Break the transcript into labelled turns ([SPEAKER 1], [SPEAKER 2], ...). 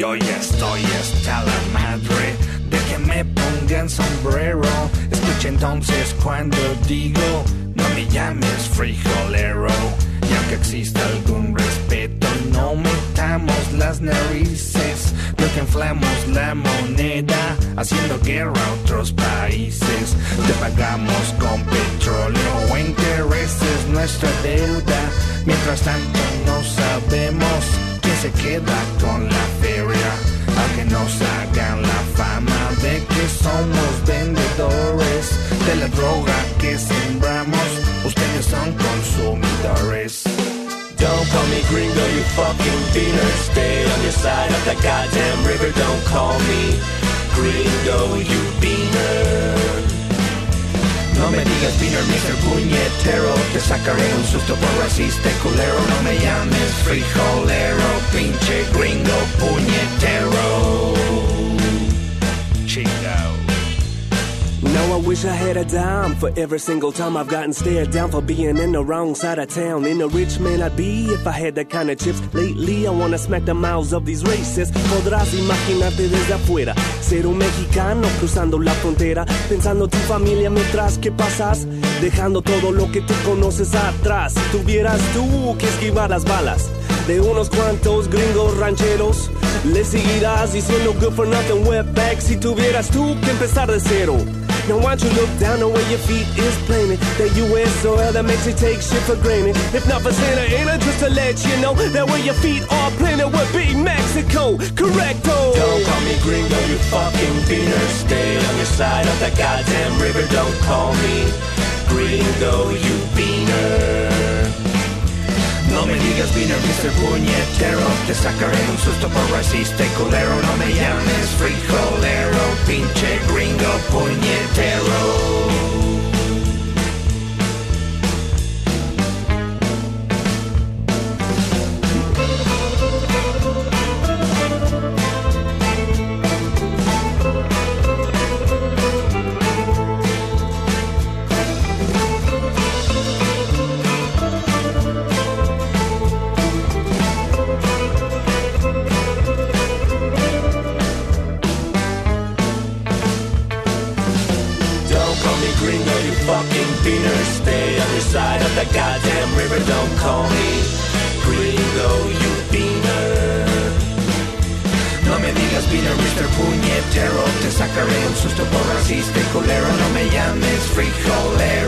[SPEAKER 1] yo ya estoy hasta la madre de que me pongan sombrero. Escucha entonces cuando digo, no me llames frijolero. Y aunque exista algún respeto, no metamos las narices. No que inflamos la moneda, haciendo guerra a otros países. Te pagamos con petróleo o intereses nuestra deuda. Mientras tanto no sabemos se queda con la feria. Aunque nos hagan la fama de que somos vendedores de la droga que sembramos, ustedes son consumidores.
[SPEAKER 2] Don't call me gringo, you fucking beaner. Stay on your side of the goddamn river. Don't call me gringo, you beaner.
[SPEAKER 1] No me digas Beaner, Mr. Puñetero Te sacaré un susto por racista culero No me llames frijolero
[SPEAKER 3] green wish I had a dime for every single time I've gotten stared down for being in the wrong side of town. In a rich man I'd be if I had that kind of chips. Lately I wanna smack the mouths of these racists. Podrás imaginarte desde afuera, ser un mexicano cruzando la frontera, pensando tu familia mientras que pasas, dejando todo lo que tú conoces atrás. Si tuvieras tú que esquivar las balas de unos cuantos gringos rancheros. Le seguirás diciendo good for nothing wetback si tuvieras tú que empezar de cero. Now why don't you look down the way your feet is planted That US soil that makes you take shit for granted If not for Santa Ana, just to let you know That where your feet are planted would be Mexico Correcto
[SPEAKER 2] Don't call me gringo, you fucking beaner. Stay on your side of the goddamn river. Don't call me gringo, you beaner.
[SPEAKER 1] No me digas Beaner, Mr. Puñetero Te sacaré un susto por racista y culero No me llames frijolero Pinche gringo puñetero
[SPEAKER 2] Don't fucking beaner. Stay on your side of the goddamn river. Don't call me gringo, you beaner.
[SPEAKER 1] No me digas Beaner, Mr. Puñetero Te sacaré un susto por racista y culero No me llames frijolero